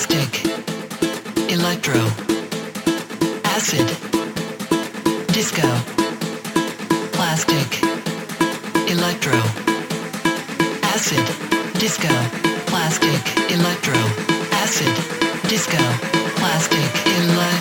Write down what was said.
Plastic. Electro. Acid. Disco. Plastic. Electro. Acid. Disco. Plastic. Electro. Acid. Disco. Plastic. Electro.